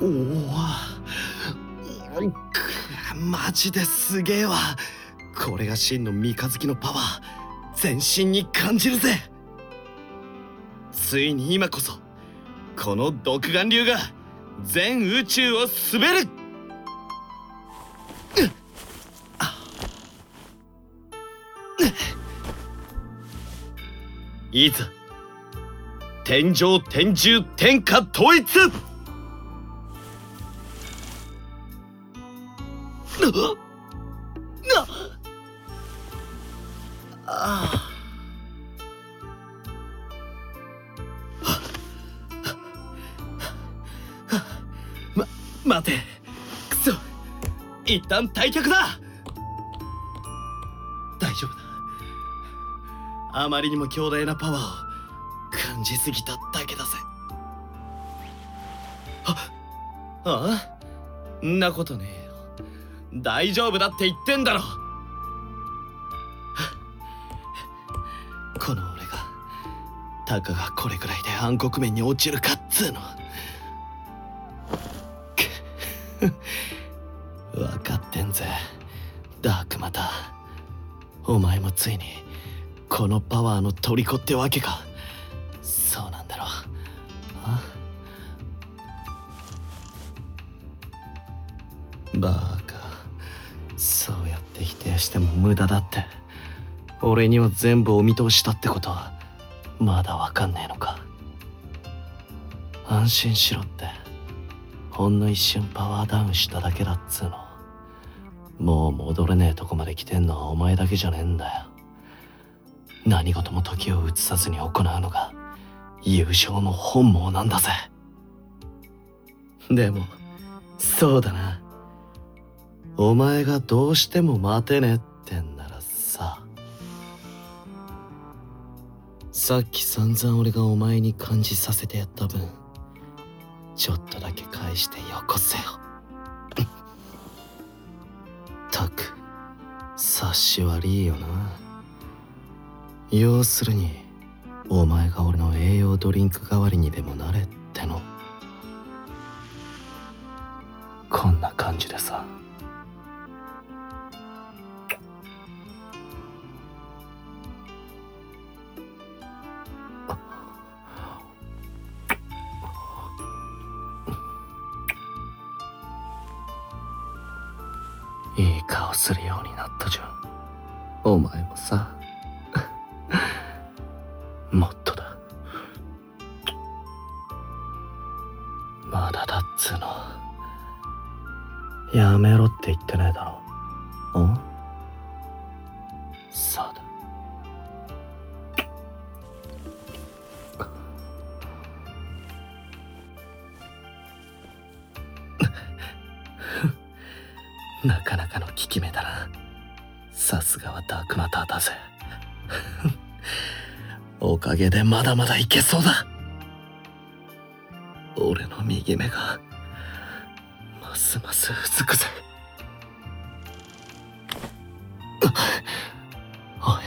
おおおマジですげえわ。これが真の三日月のパワー全身に感じるぜ。ついに今こそこの独眼竜が全宇宙を滑る。いざ。天上天獣天下統一。あま待て。くそ一旦退却だ。大丈夫だ。あまりにも強大なパワーを。感じすぎただけだぜ。あああんなことねえよ。大丈夫だって言ってんだろ。この俺がたかがこれくらいで暗黒面に落ちるかっつうの。分かってんぜ。ダークマター。お前もついにこのパワーの虜ってわけか。バーカ。そうやって否定しても無駄だって。俺には全部お見通しだってことはまだわかんねえのか。安心しろって。ほんの一瞬パワーダウンしただけだっつうの。もう戻れねえとこまで来てんのはお前だけじゃねえんだよ。何事も時を移さずに行うのが優勝の本望なんだぜ。でもそうだな。お前がどうしても待てねってんならさ。さっき散々俺がお前に感じさせてやった分ちょっとだけ返してよこせよ。たく察し悪いよな。要するにお前が俺の栄養ドリンク代わりにでもなれっての。こんな感じでさ。お前もさ もっとだ。まだだっつうの。やめろって言ってないだろ。ターだぜおかげでまだまだいけそうだ。俺の右目がますますうずくぜおい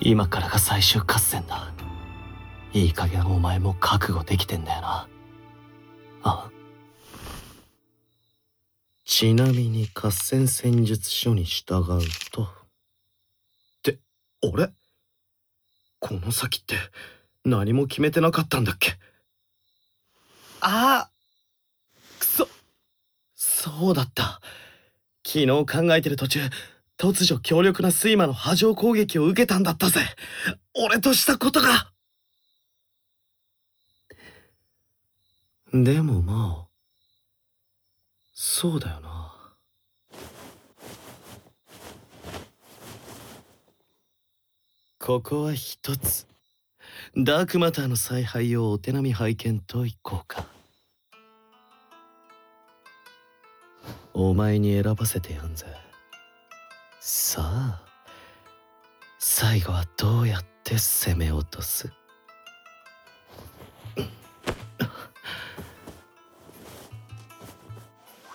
今からが最終合戦だ。いい加減お前も覚悟できてんだよな。あちなみに合戦戦術書に従うと。って俺この先って何も決めてなかったんだっけ？ああくそ。そうだった。昨日考えてる途中突如強力な睡魔の波状攻撃を受けたんだったぜ。俺としたことが。でもまあそうだよなここは一つ。ダークマターの采配をお手並み拝見といこうか。お前に選ばせてやんぜ。さあ最後はどうやって攻め落とす？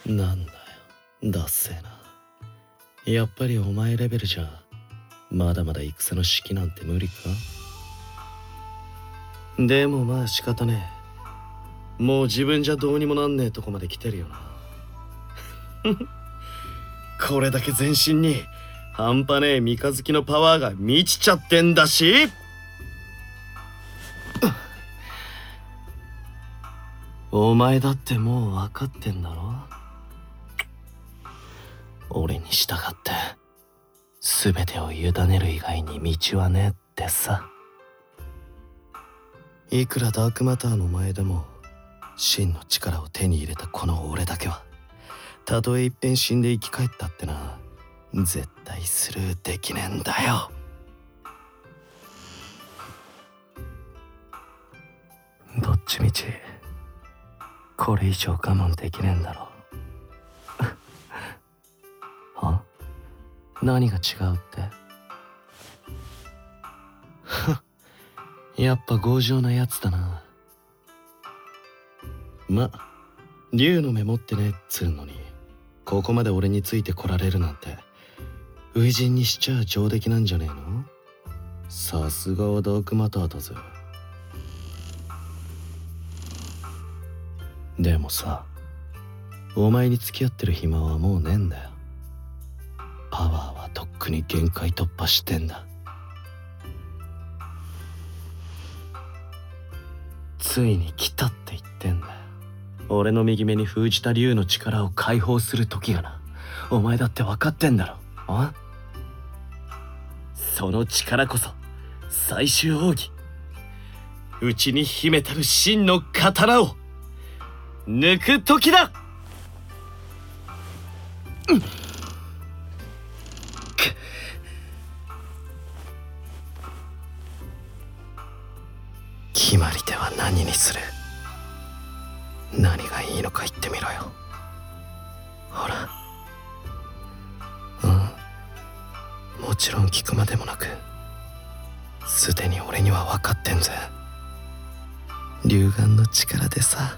なんだよ。だっせえな。やっぱりお前レベルじゃまだまだ戦の指揮なんて無理か？でもまあ仕方ねえ。もう自分じゃどうにもなんねえとこまで来てるよな。これだけ全身に半端ねえ三日月のパワーが満ちちゃってんだし。お前だってもう分かってんだろ？俺に従って。全てを委ねる以外に道はねえってさ。いくらダークマターの前でも真の力を手に入れたこの俺だけはたとえ一遍死んで生き返ったってな絶対スルーできねえんだよ。どっちみちこれ以上我慢できねえんだろう。何が違うって？やっぱ強情なやつだな。ま竜の目持ってねっつうのにここまで俺についてこられるなんて初陣にしちゃ上出来なんじゃねえの？さすがはダークマターだぜ。でもさお前に付き合ってる暇はもうねえんだよ。パワーはとっくに限界突破してんだ。ついに来たって言ってんだ。よ俺の右目に封じた竜の力を解放する時がな。お前だって分かってんだろ。あその力こそ最終奥義。内に秘めたる真の刀を抜く時だ、決まり手は何にする？何がいいのか言ってみろよ。ほら。うん。もちろん聞くまでもなくすでに俺には分かってんぜ。龍眼の力でさ。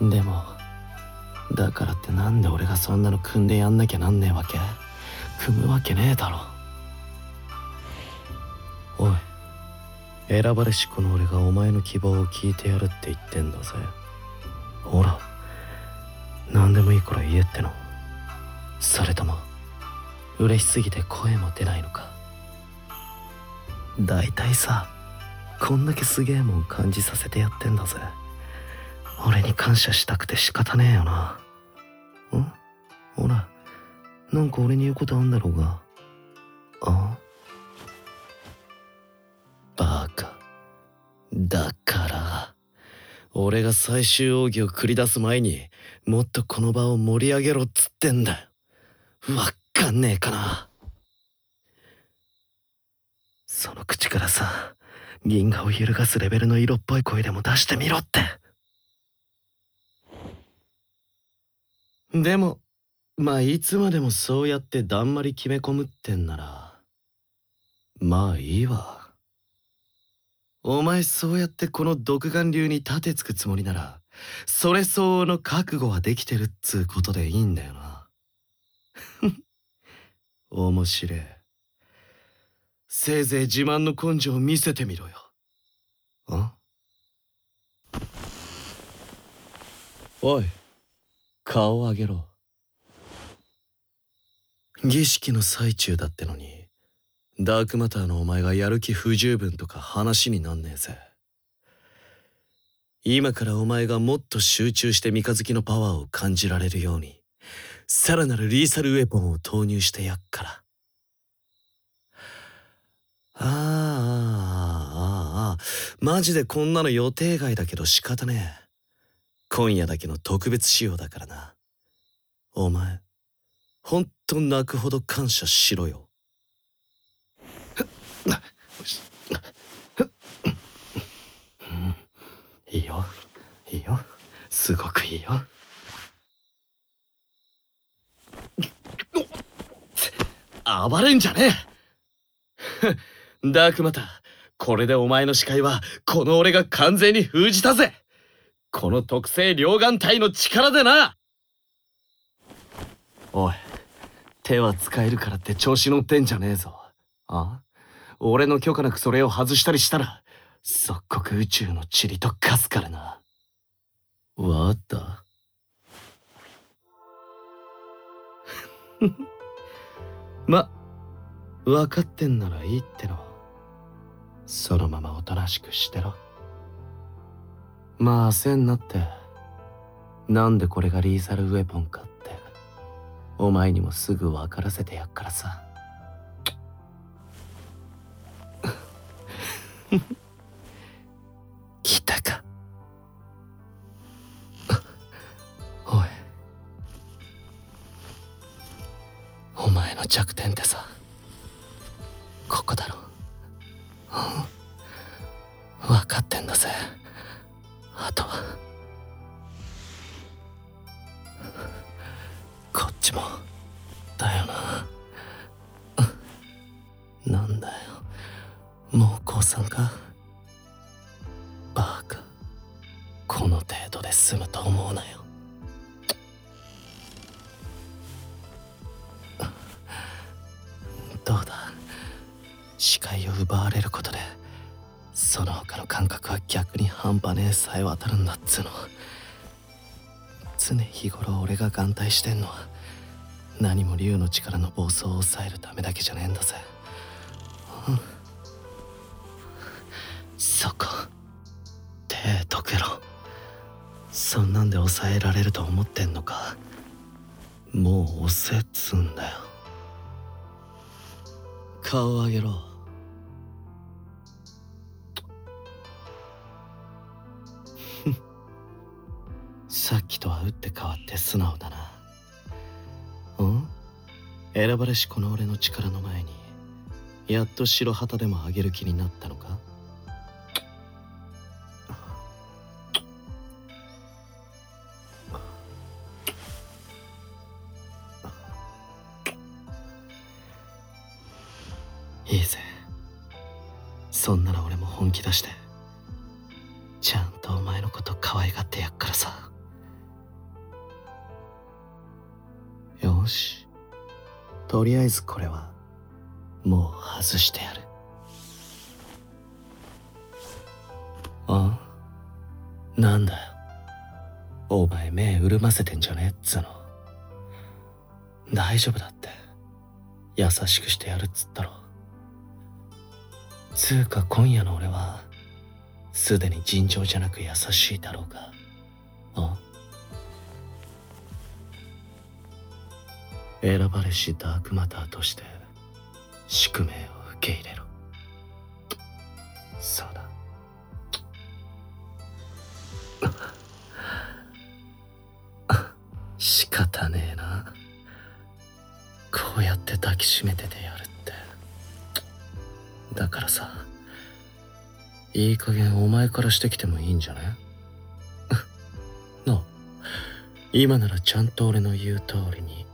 でもだからってなんで俺がそんなの組んでやんなきゃなんねえわけ？組むわけねえだろ。選ばれしこの俺がお前の希望を聞いてやるって言ってんだぜ。ほら何でもいいから言えっての。それとも嬉しすぎて声も出ないのか。大体さこんだけすげえもん感じさせてやってんだぜ。俺に感謝したくて仕方ねえよな。ん？ほらなんか俺に言うことあんだろうが。だから俺が最終奥義を繰り出す前にもっとこの場を盛り上げろっつってんだ。わかんねえかな。その口からさ銀河を揺るがすレベルの色っぽい声でも出してみろって。でもまあいつまでもそうやってだんまり決め込むってんならまあいいわ。お前そうやってこの独眼流に盾つくつもりならそれ相応の覚悟はできてるっつうことでいいんだよな。面白えせいぜい自慢の根性を見せてみろよ。あおい顔上げろ。儀式の最中だってのに。ダークマターのお前がやる気不十分とか話になんねえぜ。今からお前がもっと集中して三日月のパワーを感じられるようにさらなるリーサルウェポンを投入してやっから。ああああああマジでこんなの予定外だけど仕方ねえ。今夜だけの特別仕様だからな。お前ほんと泣くほど感謝しろよいいよいいよすごくいいよ暴れんじゃねえ。ダークマターこれでお前の視界はこの俺が完全に封じたぜ。この特製両眼体の力でな。おい手は使えるからって調子乗ってんじゃねえぞ。あ俺の許可なくそれを外したりしたら即刻宇宙の塵と化すからな。わかった。ま、分かってんならいいっての。そのままおとなしくしてろ。まあ焦んなって。なんでこれがリーサルウェポンかって、お前にもすぐ分からせてやっからさ。来もう降参かバカ。この程度で済むと思うなよ。どうだ？視界を奪われることでその他の感覚は逆に半端ねえさえ渡るんだっつうの。常日頃俺が眼帯してんのは何も竜の力の暴走を抑えるためだけじゃねえんだぜ。そこ。手溶けろ。そんなんで抑えられると思ってんのか。もう押せっつんだよ。顔上げろ。さっきとは打って変わって素直だな。うん？選ばれしこの俺の力の前に。やっと白旗でもあげる気になったのか？いいぜ。そんなら俺も本気出して。ちゃんとお前のこと可愛がってやっからさ。よし。とりあえずこれは。外してやる。あ？なんだよ。お前目潤ませてんじゃねえっつの。大丈夫だって。優しくしてやるっつったろ。つうか今夜の俺はすでに尋常じゃなく優しいだろうが。あ？選ばれしダークマターとして宿命を。け入れろ。そうだ。仕方ねえな。こうやって抱きしめててやるって。だからさいい加減お前からしてきてもいいんじゃね？なあ今ならちゃんと俺の言う通りに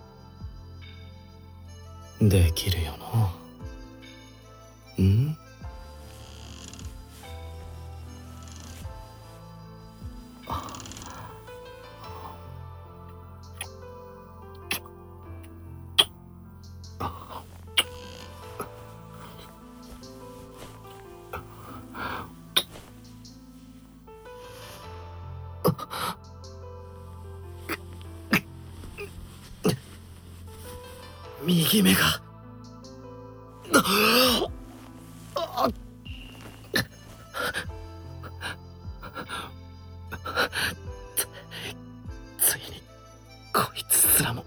できるよな右目が。ついにこいつすらも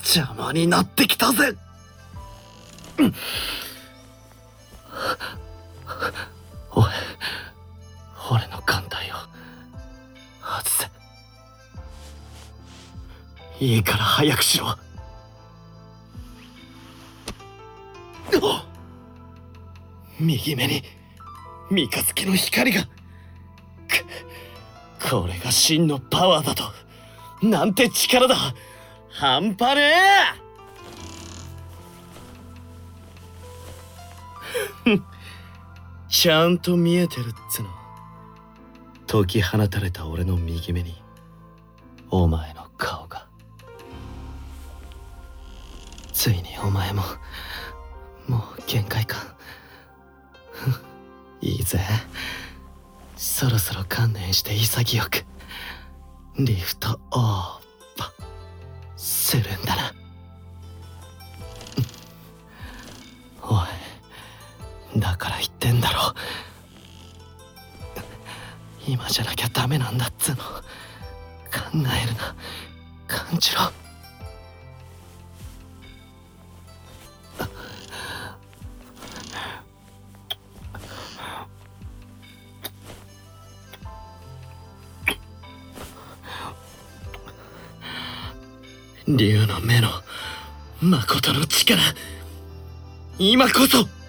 邪魔になってきたぜ、おい俺の眼帯を外せ。いいから早くしろ。右目に三日月の光がこれが真のパワーだとなんて力だ半端ねえ。ちゃんと見えてるっつの。解き放たれた俺の右目にお前の顔が。ついにお前ももう限界か。いいぜ。そろそろ観念して潔くリフトオーバーするんだな。おいだから言ってんだろ。今じゃなきゃダメなんだっつうの。考えるな。感じろ。竜の目の誠の力。今こそ。